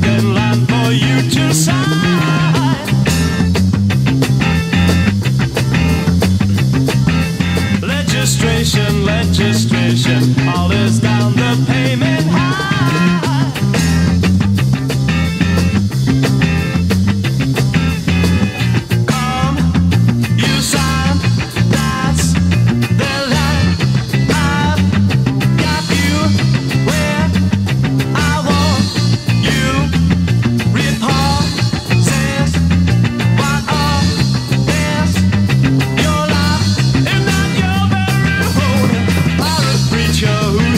broken line for you to sign. Registration, legislation, all is down the payment.